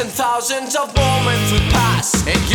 and thousands of moments we pass. It